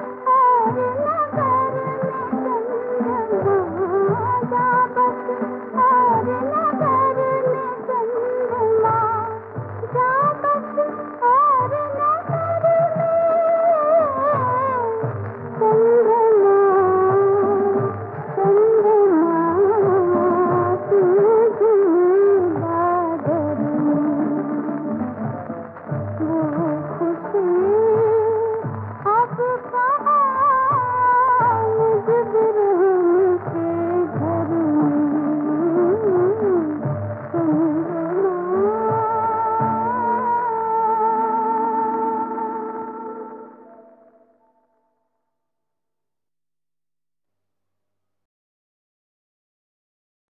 Oh.